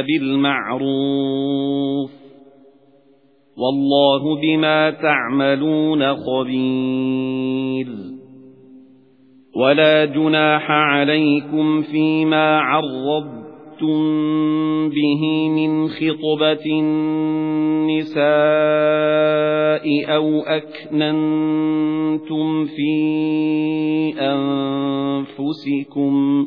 بِالْمَعْرُوفِ وَاللَّهُ بِمَا تَعْمَلُونَ خَبِيرٌ وَلَا جُنَاحَ عَلَيْكُمْ فِيمَا عَرَّضْتُمْ بِهِ مِنْ خِطْبَةِ النِّسَاءِ أَوْ أَكْنَنتُمْ فِي أَنفُسِكُمْ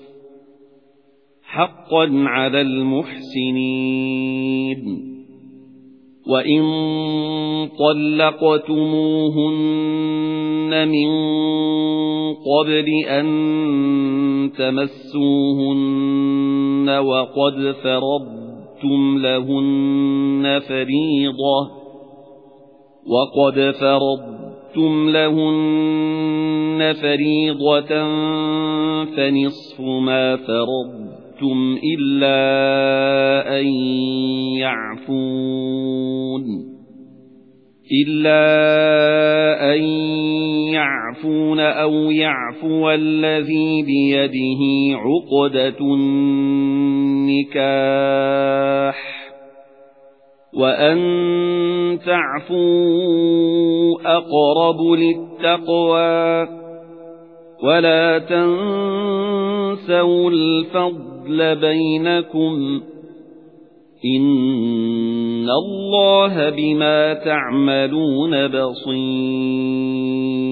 حقا على المحسنين. وَإِن طَلَّقْتُمُوهُنَّ مِن قَبْلِ أَن تَمَسُّوهُنَّ وَقَدْ فَرَضْتُمْ لَهُنَّ فَرِيضَةً وَقَدْ فَرَضْتُمْ لَهُنَّ فَرِيضَةً فَنِصْفُ مَا فَرَضْتُمْ. أَرَدتُّمْ إِلَّا أَن يَعْفُونَ إِلَّا أَن يَعْفُونَ أَوْ يَعْفُوَ الَّذِي بِيَدِهِ عُقْدَةُ النِّكَاحِ وَأَن تَعْفُوا أَقْرَبُ لِلتَّقْوَى وَلَا تَنسَوْا الْفَضْلَ الْفَضْلَ بَيْنَكُمْ إِنَّ اللَّهَ بِمَا تَعْمَلُونَ بَصِيرٌ.